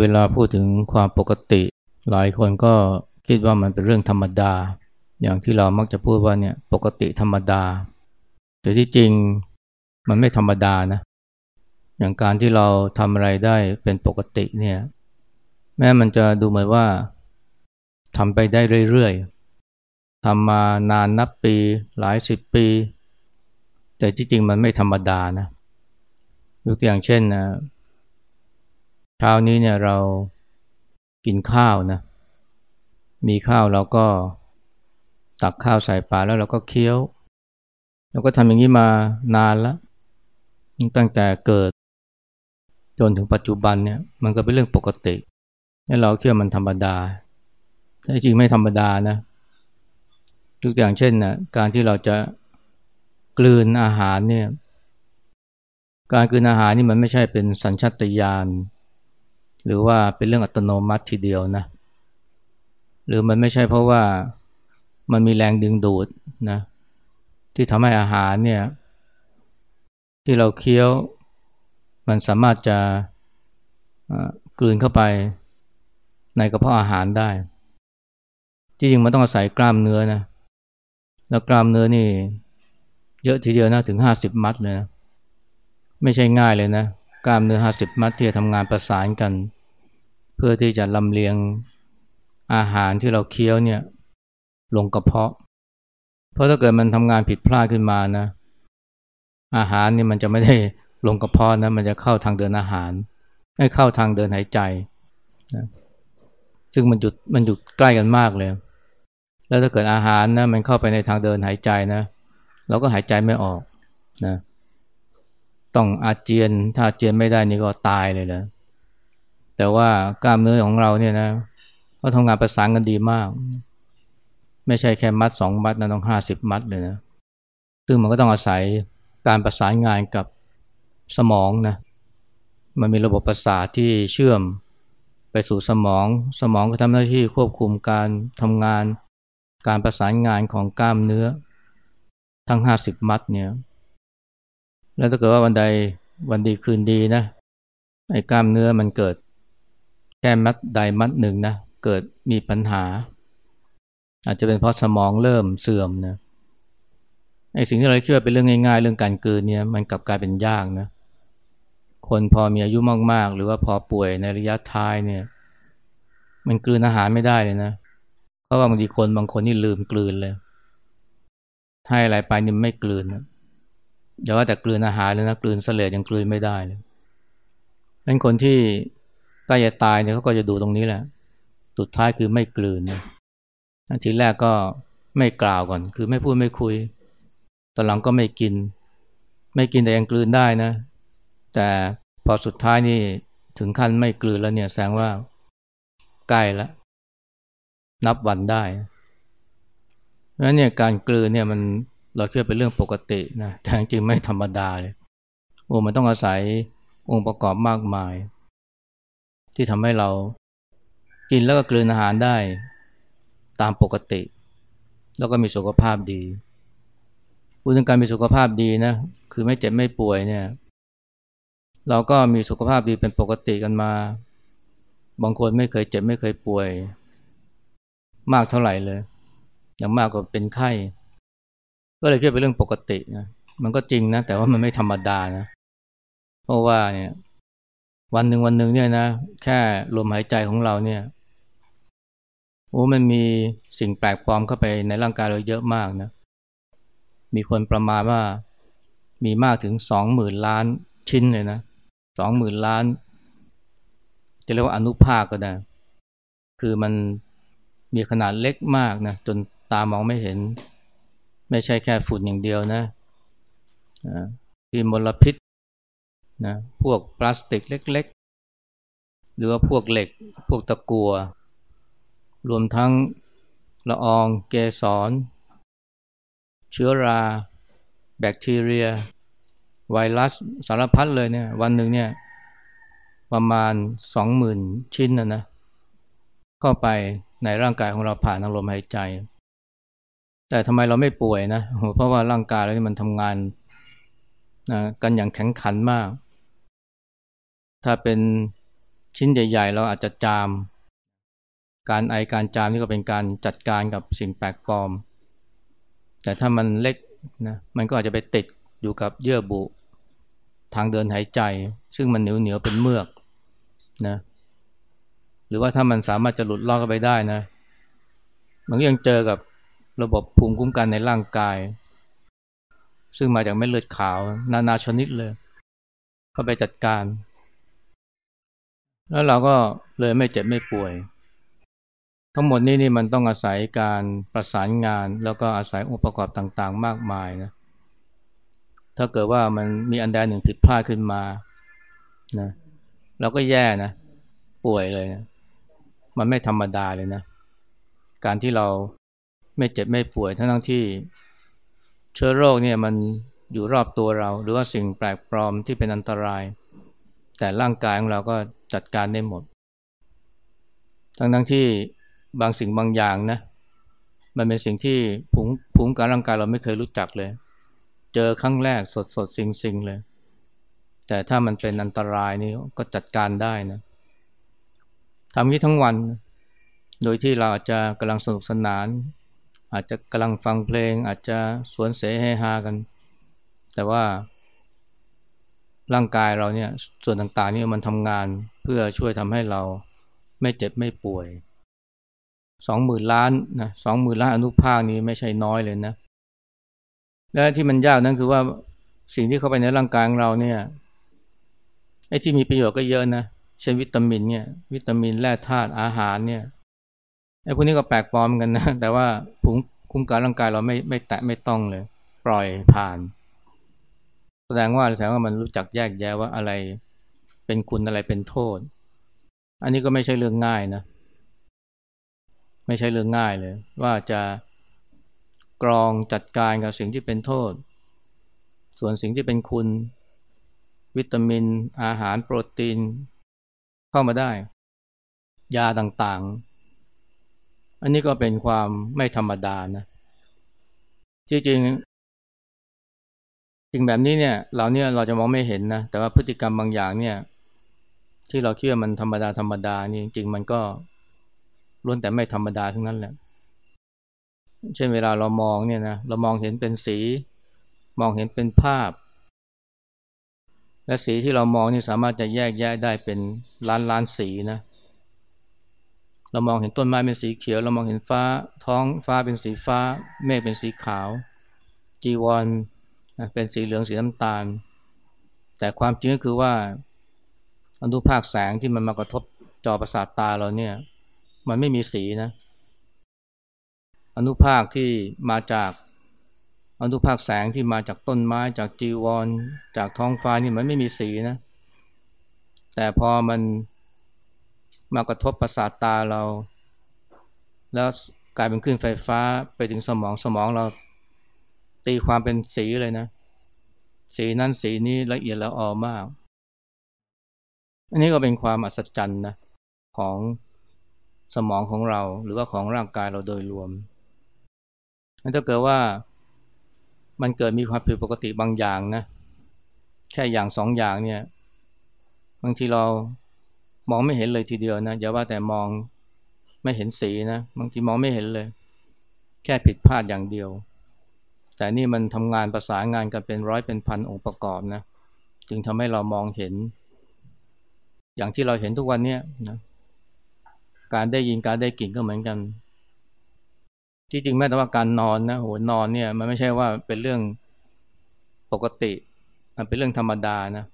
เวลาพูดถึงความปกติ หลายคนก็คิดว่ามันเป็นเรื่องธรรมดา อย่างที่เรามักจะพูดว่าเนี่ยปกติธรรมดา แต่ที่จริงมันไม่ธรรมดานะ อย่างการที่เราทำอะไรได้เป็นปกติเนี่ยแม้มันจะดูเหมือนว่าทำไปได้เรื่อยๆทำมานานนับปีหลายสิบปี แต่ที่จริงมันไม่ธรรมดานะยกตัวอย่างเช่นนะ เช้านี้เนี่ยเรากินข้าวนะ มีข้าวเราก็ตักข้าวใส่ปากแล้วเราก็เคี้ยวเราก็ทำอย่างนี้มานานแล้วตั้งแต่เกิด จนถึงปัจจุบันเนี่ย มันก็เป็นเรื่องปกติให้เราเคี่ยวมันธรรมดาแต่จริงไม่ธรรมดานะทุกอย่างเช่นนะการที่เราจะกลืนอาหารเนี่ย การกลืนอาหารนี่มันไม่ใช่เป็นสัญชาตญาณ หรือว่าเป็นเรื่องอัตโนมัติทีเดียวนะ หรือมันไม่ใช่เพราะว่ามันมีแรงดึงดูดนะที่ทำให้อาหารเนี่ยที่เราเคี้ยวมันสามารถจะกลืนเข้าไปในกระเพาะอาหารได้ จริงๆมันต้องอาศัยกล้ามเนื้อนะ แล้วกล้ามเนื้อนี่เยอะทีเดียวนะถึงห้าสิบมัดเลยนะ ไม่ใช่ง่ายเลยนะ กล้ามเนื้อห้าสิบมัดที่จะทำงานประสานกัน เพื่อที่จะลำเลียงอาหารที่เราเคี้ยวเนี่ยลงกระเพาะ เพราะถ้าเกิดมันทำงานผิดพลาดขึ้นมานะ อาหารนี่มันจะไม่ได้ลงกระเพาะนะมันจะเข้าทางเดินอาหาร ให้เข้าทางเดินหายใจนะซึ่งมันหยุดมันหยุดใกล้กันมากเลย แล้วถ้าเกิดอาหารนะมันเข้าไปในทางเดินหายใจนะ เราก็หายใจไม่ออกนะ ต้องอาเจียน ถ้าอาเจียนไม่ได้นี่ก็ตายเลยนะ แต่ว่ากล้ามเนื้อของเราเนี่ยนะเขาทำงานประสานกันดีมาก ไม่ใช่แค่มัดสองมัดนะต้องห้าสิบมัดเลยนะซึ่งมันก็ต้องอาศัยการประสานงานกับสมองนะมันมีระบบประสาทที่เชื่อมไปสู่สมอง สมองก็ทำหน้าที่ควบคุมการทำงาน การประสานงานของกล้ามเนื้อ ทั้งห้าสิบมัดเนี่ย แล้วถ้าเกิดว่าวันใดวันดีคืนดีนะไอ้กล้ามเนื้อมันเกิด ค่มัดใดมัดหนึ่งนะเกิดมีปัญหา อาจจะเป็นเพราะสมองเริ่มเสื่อมนะไอ้สิ่งที่เราคิดว่าเป็นเรื่องง่าย ๆ เรื่องการกลืนเนี่ยมันกลับกลายเป็นยากนะคนพอมีอายุมากๆ หรือว่าพอป่วยในระยะท้ายเนี่ย มันกลืนอาหารไม่ได้เลยนะเพราะว่าบางทีคนบางคนนี่ลืมกลืนเลยให้อะไรไปนี่ไม่กลืนนะอย่าว่าแต่กลืนอาหารเลยนะกลืนเสลดยังกลืนไม่ได้เลยเป็นคนที่ ใกล้จะตายเนี่ยเขาก็จะดูตรงนี้แหละ สุดท้ายคือไม่กลืนนะทีแรกก็ไม่กล่าวก่อน คือไม่พูดไม่คุย ตอนหลังก็ไม่กิน ไม่กินแต่ยังกลืนได้นะ แต่พอสุดท้ายนี่ถึงขั้นไม่กลืนแล้วเนี่ยแสดงว่าใกล้ล้วนับวันได้เพราะฉะนั้นเนี่ยการกลืนเนี่ยมันเราคิดเป็นเรื่องปกตินะแต่จริงไม่ธรรมดาเลย โอ้มันต้องอาศัยองค์ประกอบมากมาย ที่ทำให้เรากินแล้วก็กลืนอาหารได้ตามปกติ แล้วก็มีสุขภาพดีพูดถึงการมีสุขภาพดีนะคือไม่เจ็บไม่ป่วยเนี่ย เราก็มีสุขภาพดีเป็นปกติกันมา บางคนไม่เคยเจ็บไม่เคยป่วย มากเท่าไหร่เลยอย่างมากก็เป็นไข้ ก็เลยคิดเป็นเรื่องปกตินะมันก็จริงนะแต่ว่ามันไม่ธรรมดานะ เพราะว่าเนี่ย วันหนึ่งวันหนึ่งเนี่ยนะแค่ลมหายใจของเราเนี่ยโอ้มันมีสิ่งแปลกปลอมเข้าไปในร่างกายเราเยอะมากนะมีคนประมาณว่ามีมากถึงสองหมื่นล้านชิ้นเลยนะสองหมื่นล้าน จะเรียกว่าอนุภาคก็ได้ คือมันมีขนาดเล็กมากนะจนตามองไม่เห็น ไม่ใช่แค่ฝุ่นอย่างเดียวนะที่มลพิษ นะพวกพลาสติกเล็ก ๆ หรือว่าพวกเหล็ก พวกตะกัว รวมทั้งละอองเกสร เชื้อรา แบคทีเรีย ไวรัสสารพัดเลยเนี่ยวันหนึ่งเนี่ยประมาณสองหมื่นชิ้นนะนะเข้าไปในร่างกายของเราผ่านทางลมหายใจ แต่ทำไมเราไม่ป่วยนะเพราะว่าร่างกายเรานี่มันทำงานนะกันอย่างแข็งขันมาก ถ้าเป็นชิ้นใหญ่ ๆ เราอาจจะจาม การไอการจามนี่ก็เป็นการจัดการกับสิ่งแปลกปลอม แต่ถ้ามันเล็กนะมันก็อาจจะไปติดอยู่กับเยื่อบุทางเดินหายใจ ซึ่งมันเหนียวเหนียวเป็นเมือกนะหรือว่าถ้ามันสามารถจะหลุดลอกเข้าไปได้นะมันก็ยังเจอกับระบบภูมิคุ้มกันในร่างกาย ซึ่งมาจากเม็ดเลือดขาว นานาชนิดเลยก็ไปจัดการ แล้วเราก็เลยไม่เจ็บไม่ป่วย ทั้งหมดนี้นี่มันต้องอาศัยการประสานงาน แล้วก็อาศัยองค์ประกอบต่างๆ มากมายนะถ้าเกิดว่ามันมีอันใดหนึ่งผิดพลาดขึ้นมานะเราก็แย่นะ ป่วยเลยนะมันไม่ธรรมดาเลยนะ การที่เราไม่เจ็บไม่ป่วยทั้งทั้งที่เชื้อโรคเนี่ยมันอยู่รอบตัวเรา หรือว่าสิ่งแปลกปลอมที่เป็นอันตราย แต่ร่างกายของเราก็ จัดการได้หมด ทั้งทั้งที่บางสิ่งบางอย่างนะ มันเป็นสิ่งที่ผงผงการร่างกายเราไม่เคยรู้จักเลย เจอครั้งแรกสดสดสิงสิงเลย แต่ถ้ามันเป็นอันตรายนี่ก็จัดการได้นะทำนี้ทั้งวัน โดยที่เราอาจจะกำลังสนุกสนาน อาจจะกำลังฟังเพลง อาจจะสวนเสให้ฮากัน แต่ว่าร่างกายเราเนี่ยส่วนต่างๆนี่มันทำงาน เพื่อช่วยทำให้เราไม่เจ็บไม่ป่วยสองหมื่นล้านนะสองหมื่นล้านอนุภาคนี้ไม่ใช่น้อยเลยนะ และที่มันยากนั่นคือว่าสิ่งที่เข้าไปในร่างกายของเราเนี่ยไอ้ที่มีประโยชน์ก็เยอะนะ เช่นวิตามินเนี่ย วิตามินแร่ธาตุอาหารเนี่ยไอ้พวกนี้ก็แปลกปลอมกันนะ แต่ว่าภูมิคุ้มกันร่างกายเราไม่ไม่แตะไม่ต้องเลย ปล่อยผ่าน แสดงว่าแสดงว่ามันรู้จักแยกแยะว่าอะไร เป็นคุณอะไรเป็นโทษ อันนี้ก็ไม่ใช่เรื่องง่ายนะ ไม่ใช่เรื่องง่ายเลย ว่าจะกรองจัดการกับสิ่งที่เป็นโทษ ส่วนสิ่งที่เป็นคุณ วิตามิน อาหารโปรตีน เข้ามาได้ ยาต่างๆ อันนี้ก็เป็นความไม่ธรรมดานะ จริงๆสิ่งแบบนี้เนี่ยเราเนี่ยเราจะมองไม่เห็นนะแต่ว่าพฤติกรรมบางอย่างเนี่ย ที่เราคิดว่ามันธรรมดาธรรมดานี่จริงมันก็ล้วนแต่ไม่ธรรมดาทั้งนั้นแหละ เช่นเวลาเรามองเนี่ยนะเรามองเห็นเป็นสี มองเห็นเป็นภาพ และสีที่เรามองนี่สามารถจะแยกแยะได้เป็นล้านล้านสีนะเรามองเห็นต้นไม้เป็นสีเขียว เรามองเห็นฟ้าท้องฟ้าเป็นสีฟ้า เมฆเป็นสีขาว จีวรเป็นสีเหลืองสีน้ำตาล แต่ความจริงก็คือว่า อนุภาคแสงที่มันมากระทบจอประสาทตาเราเนี่ย มันไม่มีสีนะ อนุภาคที่มาจากอนุภาคแสงที่มาจากต้นไม้จากจีวร จากท้องฟ้านี่มันไม่มีสีนะ แต่พอมันมากระทบประสาทตาเรา แล้วกลายเป็นคลื่นไฟฟ้าไปถึงสมองสมองเรา ตีความเป็นสีเลยนะ สีนั้นสีนี้ละเอียดละออมาก อันนี้ก็เป็นความอัศจรรย์นะของสมองของเราหรือว่าของร่างกายเราโดยรวมถ้าเกิดว่ามันเกิดมีความผิดปกติบางอย่างนะ แค่อย่างสองอย่างเนี่ย บางทีเรามองไม่เห็นเลยทีเดียวนะอย่าว่าแต่มองไม่เห็นสีนะบางทีมองไม่เห็นเลย แค่ผิดพลาดอย่างเดียว แต่นี่มันทำงานประสานงานกันเป็นร้อยเป็นพันองค์ประกอบนะ จึงทำให้เรามองเห็น อย่างที่เราเห็นทุกวันนี้นะการได้ยินการได้กลิ่นก็เหมือนกัน ที่จริงแม้แต่ว่าการนอนนะโหนอนเนี่ยมันไม่ใช่ว่าเป็นเรื่องปกติ มันเป็นเรื่องธรรมดานะ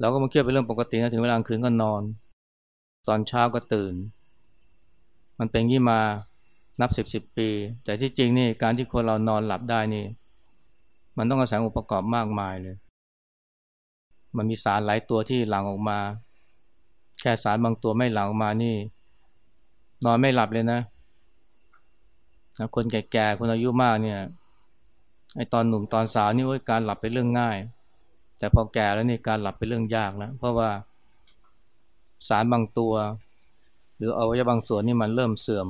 เราก็มาเคี่ยวเป็นเรื่องปกตินะถึงเวลากลางคืนก็นอน ตอนเช้าก็ตื่น มันเป็นยี่มานับสิบสิบปี แต่ที่จริงนี่การที่คนเรานอนหลับได้นี่ มันต้องอาศัยองค์ประกอบมากมายเลย มันมีสารหลายตัวที่หลั่งออกมา แค่สารบางตัวไม่หลังมานี่ นอนไม่หลับเลยนะนะคนแก่ๆ คนอายุมากเนี่ยไอตอนหนุ่มตอนสาวนี่ว่าการหลับเป็นเรื่องง่าย แต่พอแก่แล้วนี่การหลับเป็นเรื่องยากแล้วเพราะว่าสารบางตัว หรืออวัยวะบางส่วนนี่มันเริ่มเสื่อม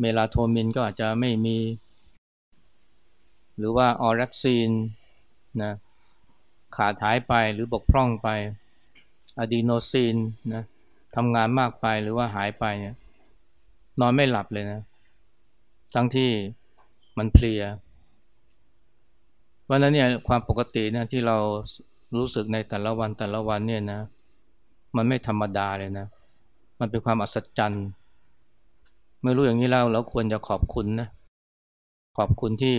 เมลาโทนินก็อาจจะไม่มี หรือว่าออรักซีนนะขาดหายไปหรือบกพร่องไป อะดีโนซีนนะทำงานมากไปหรือว่าหายไปเนี่ยนอนไม่หลับเลยนะ ทั้งที่มันเพลียวันนั้นเนี่ยความปกตินี่ยที่เรารู้สึกในแต่ละวันแต่ละวันเนี่ยนะ มันไม่ธรรมดาเลยนะ มันเป็นความอัศจรรย์เมื่อรู้อย่างนี้แล้วเราควรจะขอบคุณนะขอบคุณที่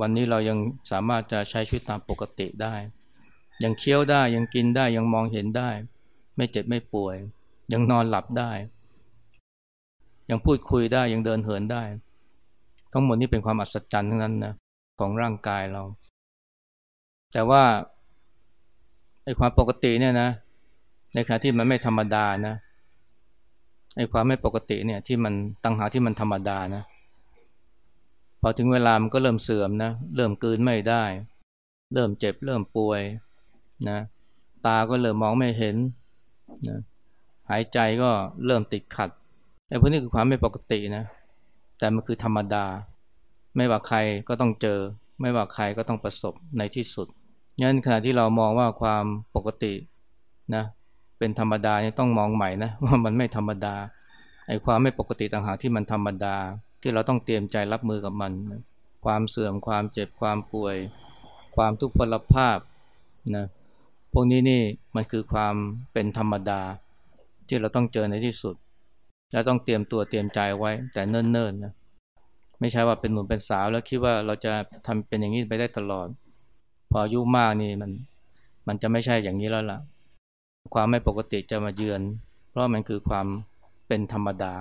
วันนี้เรายังสามารถจะใช้ชีวิตตามปกติได้ ยังเคี้ยวได้ยังกินได้ยังมองเห็นได้ ไม่เจ็บไม่ป่วย ยังนอนหลับได้ ยังพูดคุยได้ยังเดินเหินได้ ทั้งหมดนี้เป็นความอัศจรรย์ทั้งนั้นนะของร่างกายเรา แต่ว่าไอ้ความปกติเนี่ยนะในขณะที่มันไม่ธรรมดานะไอ้ความไม่ปกติเนี่ยที่มันตั้งหาที่มันธรรมดานะพอถึงเวลามันก็เริ่มเสื่อมนะเริ่มกืนไม่ได้ เริ่มเจ็บ เริ่มป่วย นะตาก็เริ่มมองไม่เห็นนะหายใจก็เริ่มติดขัดไอ้พวกนี้คือความไม่ปกตินะ แต่มันคือธรรมดา ไม่ว่าใครก็ต้องเจอ ไม่ว่าใครก็ต้องประสบในที่สุดงั้นขณะที่เรามองว่าความปกตินะเป็นธรรมดาเนี่ยต้องมองใหม่นะว่ามันไม่ธรรมดาไอ้ความไม่ปกติต่างหากที่มันธรรมดา ที่เราต้องเตรียมใจรับมือกับมัน ความเสื่อมความเจ็บความป่วย ความทุกข์พลภาพนะ พวกนี้นี่มันคือความเป็นธรรมดา ที่เราต้องเจอในที่สุด และต้องเตรียมตัวเตรียมใจไว้ แต่เนิ่นๆนนะไม่ใช่ว่าเป็นหนุ่มเป็นสาวแล้วคิดว่าเราจะทำเป็นอย่างนี้ไปได้ตลอด พออายุมากนี่มันมันจะไม่ใช่อย่างนี้แล้วล่ะ ความไม่ปกติจะมาเยือน เพราะมันคือความเป็นธรรมดา